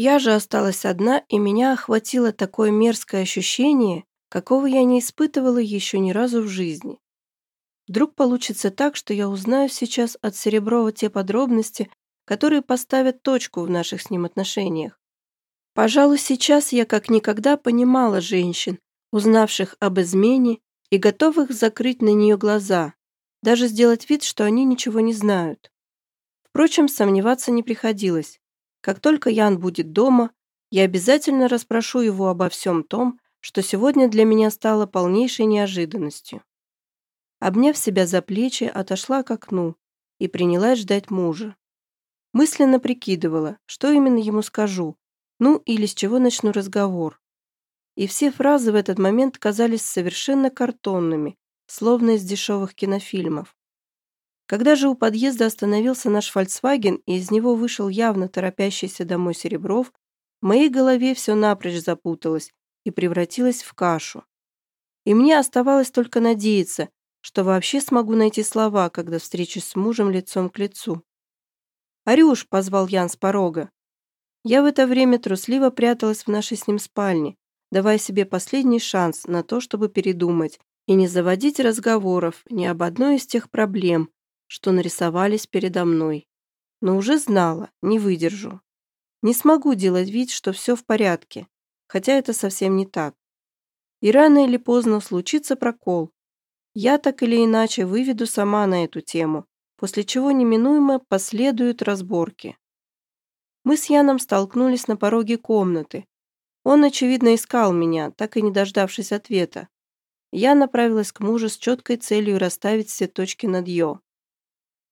Я же осталась одна, и меня охватило такое мерзкое ощущение, какого я не испытывала еще ни разу в жизни. Вдруг получится так, что я узнаю сейчас от Сереброва те подробности, которые поставят точку в наших с ним отношениях. Пожалуй, сейчас я как никогда понимала женщин, узнавших об измене и готовых закрыть на нее глаза, даже сделать вид, что они ничего не знают. Впрочем, сомневаться не приходилось. Как только Ян будет дома, я обязательно расспрошу его обо всем том, что сегодня для меня стало полнейшей неожиданностью. Обняв себя за плечи, отошла к окну и принялась ждать мужа. Мысленно прикидывала, что именно ему скажу, ну или с чего начну разговор. И все фразы в этот момент казались совершенно картонными, словно из дешевых кинофильмов. Когда же у подъезда остановился наш «Фольксваген», и из него вышел явно торопящийся домой Серебров, в моей голове все напрочь запуталось и превратилось в кашу. И мне оставалось только надеяться, что вообще смогу найти слова, когда встречусь с мужем лицом к лицу. «Арюш!» — позвал Ян с порога. Я в это время трусливо пряталась в нашей с ним спальне, давая себе последний шанс на то, чтобы передумать и не заводить разговоров ни об одной из тех проблем, что нарисовались передо мной. Но уже знала, не выдержу. Не смогу делать вид, что все в порядке, хотя это совсем не так. И рано или поздно случится прокол. Я так или иначе выведу сама на эту тему, после чего неминуемо последуют разборки. Мы с Яном столкнулись на пороге комнаты. Он, очевидно, искал меня, так и не дождавшись ответа. Я направилась к мужу с четкой целью расставить все точки над «ё».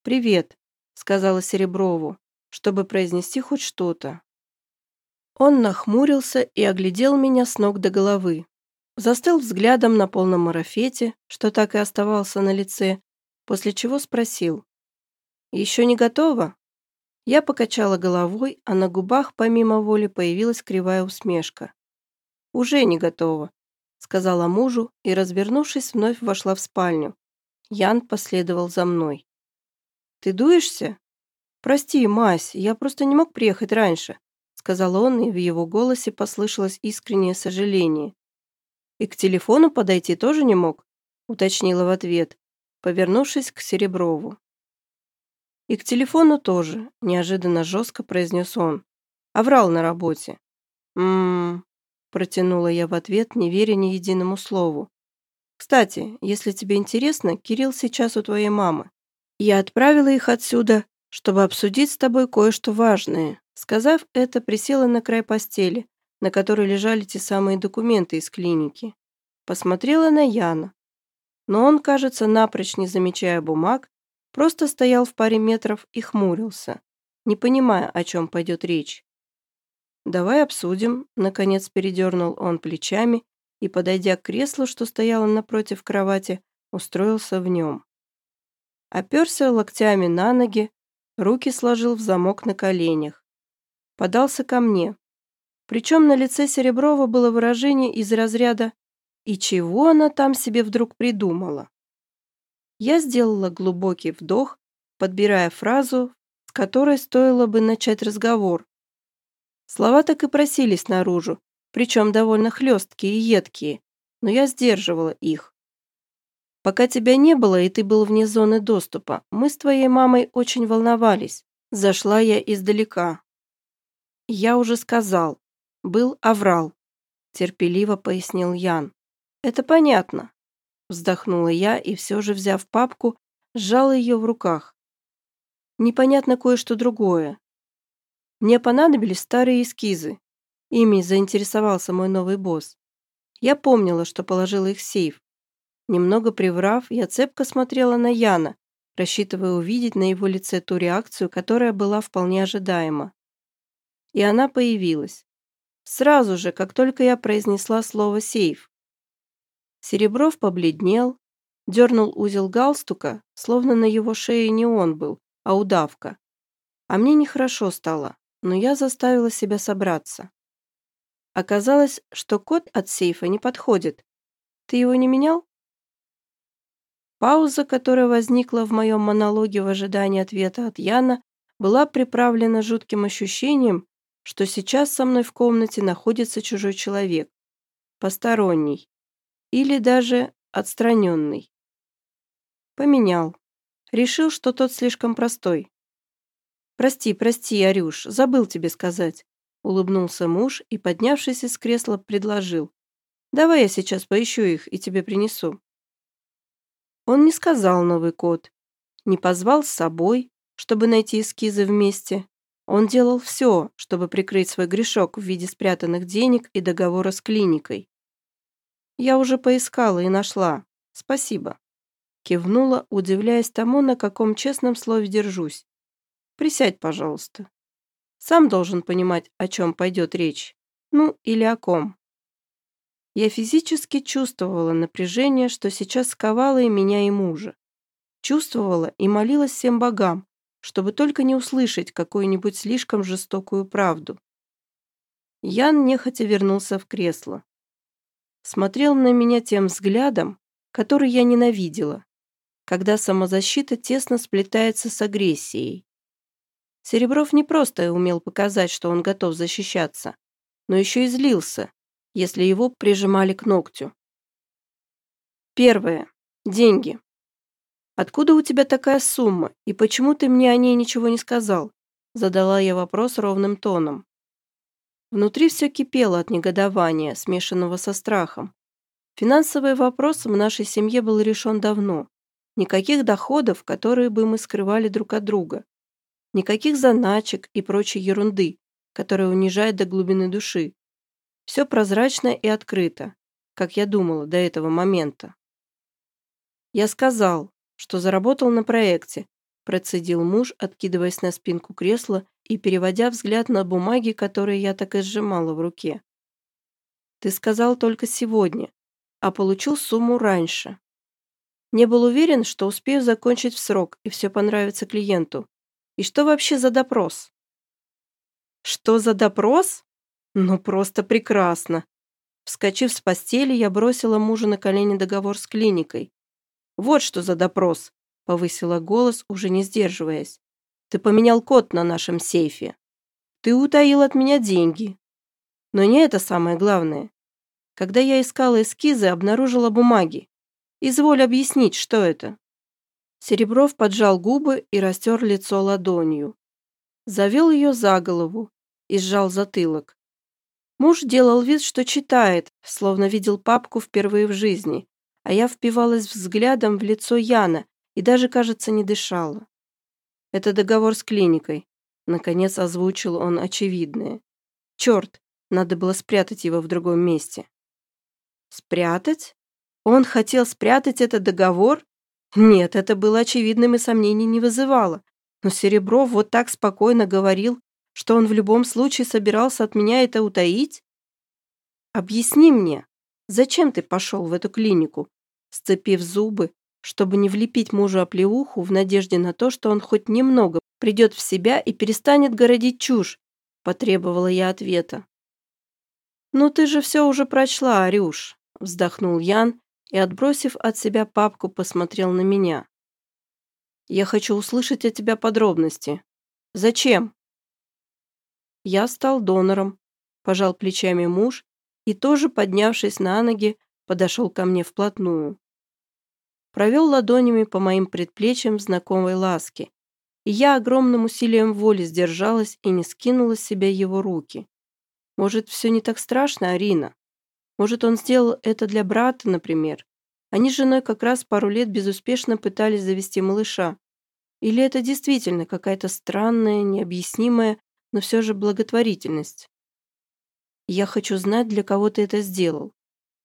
«Привет», — сказала Сереброву, чтобы произнести хоть что-то. Он нахмурился и оглядел меня с ног до головы. Застыл взглядом на полном марафете, что так и оставался на лице, после чего спросил. «Еще не готова?» Я покачала головой, а на губах помимо воли появилась кривая усмешка. «Уже не готова», — сказала мужу и, развернувшись, вновь вошла в спальню. Ян последовал за мной. «Ты дуешься?» «Прости, Мась, я просто не мог приехать раньше», сказал он, и в его голосе послышалось искреннее сожаление. «И к телефону подойти тоже не мог?» уточнила в ответ, повернувшись к Сереброву. «И к телефону тоже», неожиданно жестко произнес он. «А врал на работе». «М-м-м», протянула я в ответ, не веря ни единому слову. «Кстати, если тебе интересно, Кирилл сейчас у твоей мамы. Я отправила их отсюда, чтобы обсудить с тобой кое-что важное. Сказав это, присела на край постели, на которой лежали те самые документы из клиники. Посмотрела на Яна. Но он, кажется, напрочь не замечая бумаг, просто стоял в паре метров и хмурился, не понимая, о чем пойдет речь. «Давай обсудим», — наконец передернул он плечами и, подойдя к креслу, что стояло напротив кровати, устроился в нем. Оперся локтями на ноги, руки сложил в замок на коленях. Подался ко мне. Причем на лице Сереброва было выражение из разряда «И чего она там себе вдруг придумала?» Я сделала глубокий вдох, подбирая фразу, с которой стоило бы начать разговор. Слова так и просились наружу, причем довольно хлесткие и едкие, но я сдерживала их. Пока тебя не было, и ты был вне зоны доступа, мы с твоей мамой очень волновались. Зашла я издалека. Я уже сказал. Был оврал. Терпеливо пояснил Ян. Это понятно. Вздохнула я и все же, взяв папку, сжала ее в руках. Непонятно кое-что другое. Мне понадобились старые эскизы. Ими заинтересовался мой новый босс. Я помнила, что положила их в сейф. Немного приврав, я цепко смотрела на Яна, рассчитывая увидеть на его лице ту реакцию, которая была вполне ожидаема. И она появилась. Сразу же, как только я произнесла слово «сейф». Серебров побледнел, дернул узел галстука, словно на его шее не он был, а удавка. А мне нехорошо стало, но я заставила себя собраться. Оказалось, что код от сейфа не подходит. Ты его не менял? Пауза, которая возникла в моем монологе в ожидании ответа от Яна, была приправлена жутким ощущением, что сейчас со мной в комнате находится чужой человек, посторонний или даже отстраненный. Поменял. Решил, что тот слишком простой. «Прости, прости, Арюш, забыл тебе сказать», — улыбнулся муж и, поднявшись из кресла, предложил. «Давай я сейчас поищу их и тебе принесу». Он не сказал новый код, не позвал с собой, чтобы найти эскизы вместе. Он делал все, чтобы прикрыть свой грешок в виде спрятанных денег и договора с клиникой. «Я уже поискала и нашла. Спасибо». Кивнула, удивляясь тому, на каком честном слове держусь. «Присядь, пожалуйста. Сам должен понимать, о чем пойдет речь. Ну, или о ком». Я физически чувствовала напряжение, что сейчас сковало и меня, и мужа. Чувствовала и молилась всем богам, чтобы только не услышать какую-нибудь слишком жестокую правду. Ян нехотя вернулся в кресло. Смотрел на меня тем взглядом, который я ненавидела, когда самозащита тесно сплетается с агрессией. Серебров не просто умел показать, что он готов защищаться, но еще и злился, если его прижимали к ногтю. Первое. Деньги. Откуда у тебя такая сумма, и почему ты мне о ней ничего не сказал? Задала я вопрос ровным тоном. Внутри все кипело от негодования, смешанного со страхом. Финансовый вопрос в нашей семье был решен давно. Никаких доходов, которые бы мы скрывали друг от друга. Никаких заначек и прочей ерунды, которая унижает до глубины души. Все прозрачно и открыто, как я думала до этого момента. Я сказал, что заработал на проекте, процедил муж, откидываясь на спинку кресла и переводя взгляд на бумаги, которые я так и сжимала в руке. Ты сказал только сегодня, а получил сумму раньше. Не был уверен, что успею закончить в срок и все понравится клиенту. И что вообще за допрос? Что за допрос? Ну, просто прекрасно. Вскочив с постели, я бросила мужу на колени договор с клиникой. «Вот что за допрос», — повысила голос, уже не сдерживаясь. «Ты поменял код на нашем сейфе. Ты утаил от меня деньги. Но не это самое главное. Когда я искала эскизы, обнаружила бумаги. Изволь объяснить, что это». Серебров поджал губы и растер лицо ладонью. Завел ее за голову и сжал затылок. Муж делал вид, что читает, словно видел папку впервые в жизни, а я впивалась взглядом в лицо Яна и даже, кажется, не дышала. «Это договор с клиникой», — наконец озвучил он очевидное. «Черт, надо было спрятать его в другом месте». «Спрятать? Он хотел спрятать этот договор? Нет, это было очевидным и сомнений не вызывало. Но Серебров вот так спокойно говорил, что он в любом случае собирался от меня это утаить? Объясни мне, зачем ты пошел в эту клинику, сцепив зубы, чтобы не влепить мужу оплеуху в надежде на то, что он хоть немного придет в себя и перестанет городить чушь, потребовала я ответа. «Ну ты же все уже прочла, Арюш», вздохнул Ян и, отбросив от себя папку, посмотрел на меня. «Я хочу услышать от тебя подробности. Зачем?» Я стал донором, пожал плечами муж и тоже, поднявшись на ноги, подошел ко мне вплотную. Провел ладонями по моим предплечьям знакомой ласки, и я огромным усилием воли сдержалась и не скинула с себя его руки. Может, все не так страшно, Арина? Может, он сделал это для брата, например? Они с женой как раз пару лет безуспешно пытались завести малыша. Или это действительно какая-то странная, необъяснимая но все же благотворительность. Я хочу знать, для кого ты это сделал.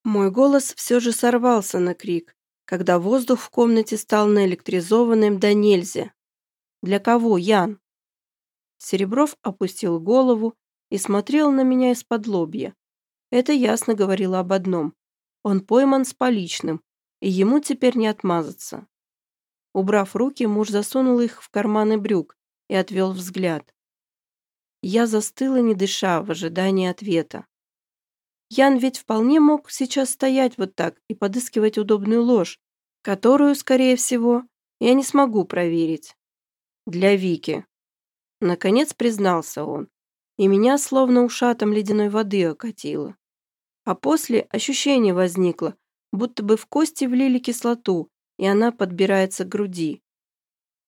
Мой голос все же сорвался на крик, когда воздух в комнате стал наэлектризованным до нельзя. Для кого, Ян? Серебров опустил голову и смотрел на меня из-под лобья. Это ясно говорило об одном. Он пойман с поличным, и ему теперь не отмазаться. Убрав руки, муж засунул их в карманы брюк и отвел взгляд. Я застыла, не дыша, в ожидании ответа. Ян ведь вполне мог сейчас стоять вот так и подыскивать удобную ложь, которую, скорее всего, я не смогу проверить. Для Вики. Наконец признался он. и меня словно ушатом ледяной воды окатило. А после ощущение возникло, будто бы в кости влили кислоту, и она подбирается к груди.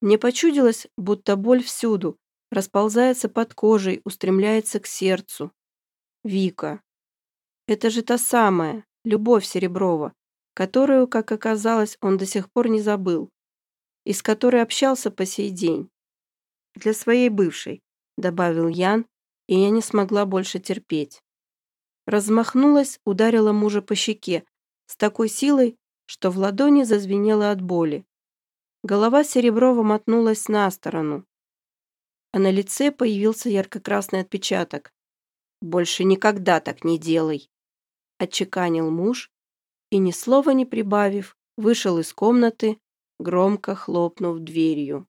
Мне почудилось, будто боль всюду, расползается под кожей, устремляется к сердцу. Вика. Это же та самая, Любовь Сереброва, которую, как оказалось, он до сих пор не забыл, и с которой общался по сей день. Для своей бывшей, добавил Ян, и я не смогла больше терпеть. Размахнулась, ударила мужа по щеке с такой силой, что в ладони зазвенело от боли. Голова Сереброва мотнулась на сторону, а на лице появился ярко-красный отпечаток. «Больше никогда так не делай!» — отчеканил муж и, ни слова не прибавив, вышел из комнаты, громко хлопнув дверью.